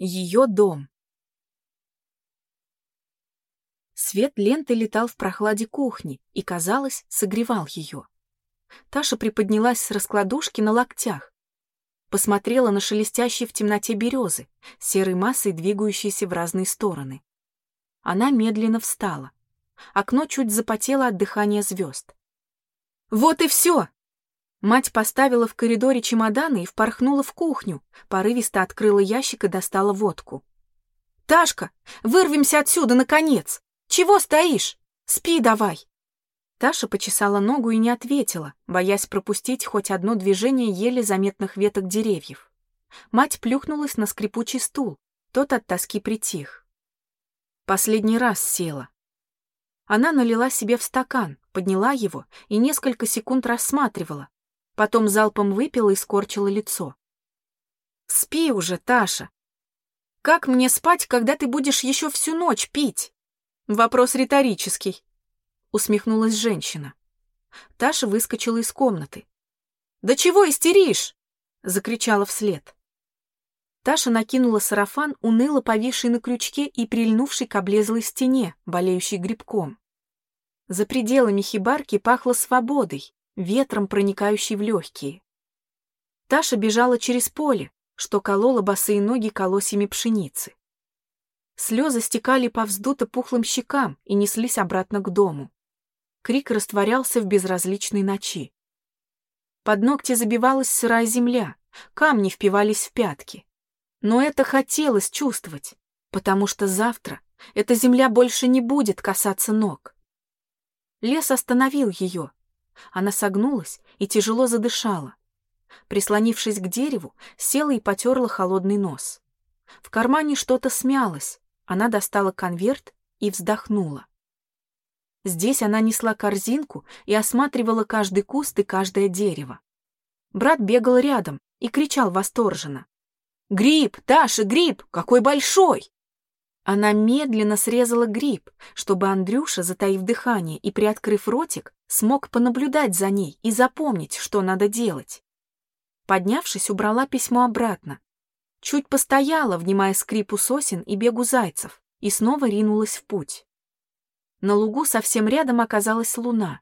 Ее дом. Свет ленты летал в прохладе кухни и, казалось, согревал ее. Таша приподнялась с раскладушки на локтях, посмотрела на шелестящие в темноте березы, серой массой двигающиеся в разные стороны. Она медленно встала. Окно чуть запотело от дыхания звезд. «Вот и все!» Мать поставила в коридоре чемоданы и впорхнула в кухню, порывисто открыла ящик и достала водку. «Ташка, вырвемся отсюда, наконец! Чего стоишь? Спи давай!» Таша почесала ногу и не ответила, боясь пропустить хоть одно движение еле заметных веток деревьев. Мать плюхнулась на скрипучий стул, тот от тоски притих. Последний раз села. Она налила себе в стакан, подняла его и несколько секунд рассматривала, Потом залпом выпила и скорчила лицо. «Спи уже, Таша. Как мне спать, когда ты будешь еще всю ночь пить?» «Вопрос риторический», — усмехнулась женщина. Таша выскочила из комнаты. «Да чего истеришь?» — закричала вслед. Таша накинула сарафан, уныло повисший на крючке и прильнувший к облезлой стене, болеющей грибком. За пределами хибарки пахло свободой, ветром проникающий в легкие. Таша бежала через поле, что колола босые ноги колосьями пшеницы. Слезы стекали по вздуто пухлым щекам и неслись обратно к дому. Крик растворялся в безразличной ночи. Под ногти забивалась сырая земля, камни впивались в пятки. Но это хотелось чувствовать, потому что завтра эта земля больше не будет касаться ног. Лес остановил ее, она согнулась и тяжело задышала. Прислонившись к дереву, села и потерла холодный нос. В кармане что-то смялось. Она достала конверт и вздохнула. Здесь она несла корзинку и осматривала каждый куст и каждое дерево. Брат бегал рядом и кричал восторженно. «Гриб, Таша, гриб! Какой большой!» Она медленно срезала гриб, чтобы Андрюша, затаив дыхание и приоткрыв ротик, смог понаблюдать за ней и запомнить, что надо делать. Поднявшись, убрала письмо обратно. Чуть постояла, внимая скрипу сосен и бегу зайцев, и снова ринулась в путь. На лугу совсем рядом оказалась луна.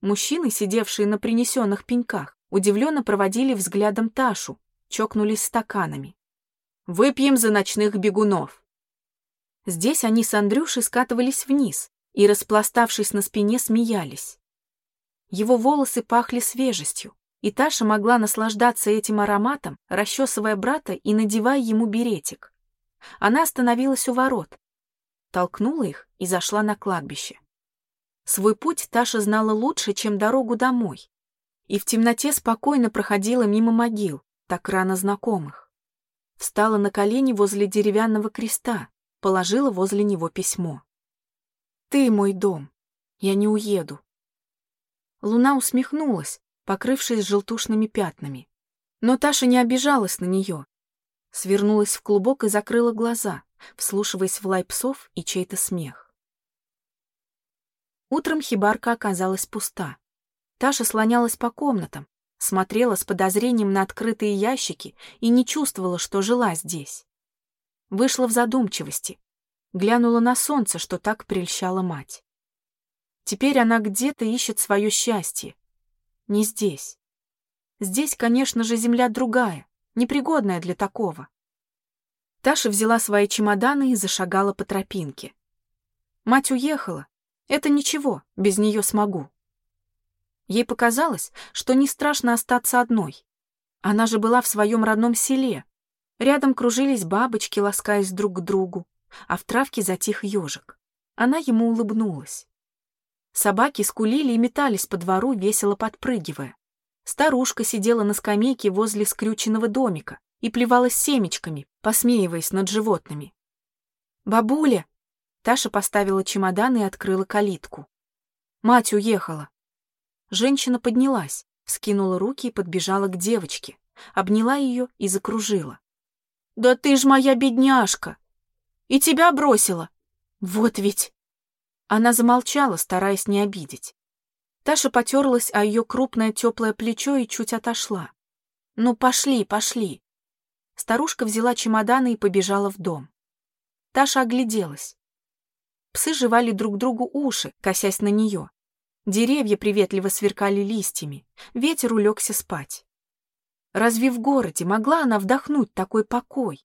Мужчины, сидевшие на принесенных пеньках, удивленно проводили взглядом Ташу, чокнулись стаканами. «Выпьем за ночных бегунов!» Здесь они с Андрюшей скатывались вниз и, распластавшись на спине, смеялись. Его волосы пахли свежестью, и Таша могла наслаждаться этим ароматом, расчесывая брата и надевая ему беретик. Она остановилась у ворот, толкнула их и зашла на кладбище. Свой путь Таша знала лучше, чем дорогу домой, и в темноте спокойно проходила мимо могил, так рано знакомых. Встала на колени возле деревянного креста, положила возле него письмо. «Ты мой дом. Я не уеду». Луна усмехнулась, покрывшись желтушными пятнами. Но Таша не обижалась на нее. Свернулась в клубок и закрыла глаза, вслушиваясь в лай псов и чей-то смех. Утром хибарка оказалась пуста. Таша слонялась по комнатам, смотрела с подозрением на открытые ящики и не чувствовала, что жила здесь вышла в задумчивости, глянула на солнце, что так прельщала мать. Теперь она где-то ищет свое счастье. Не здесь. Здесь, конечно же, земля другая, непригодная для такого. Таша взяла свои чемоданы и зашагала по тропинке. Мать уехала. Это ничего, без нее смогу. Ей показалось, что не страшно остаться одной. Она же была в своем родном селе, Рядом кружились бабочки, ласкаясь друг к другу, а в травке затих ежик. Она ему улыбнулась. Собаки скулили и метались по двору, весело подпрыгивая. Старушка сидела на скамейке возле скрюченного домика и плевалась семечками, посмеиваясь над животными. «Бабуля!» Таша поставила чемодан и открыла калитку. Мать уехала. Женщина поднялась, скинула руки и подбежала к девочке, обняла ее и закружила. «Да ты ж моя бедняжка! И тебя бросила! Вот ведь!» Она замолчала, стараясь не обидеть. Таша потерлась о ее крупное теплое плечо и чуть отошла. «Ну, пошли, пошли!» старушка взяла чемоданы и побежала в дом. Таша огляделась. Псы жевали друг другу уши, косясь на нее. Деревья приветливо сверкали листьями, ветер улегся спать. Разве в городе могла она вдохнуть такой покой?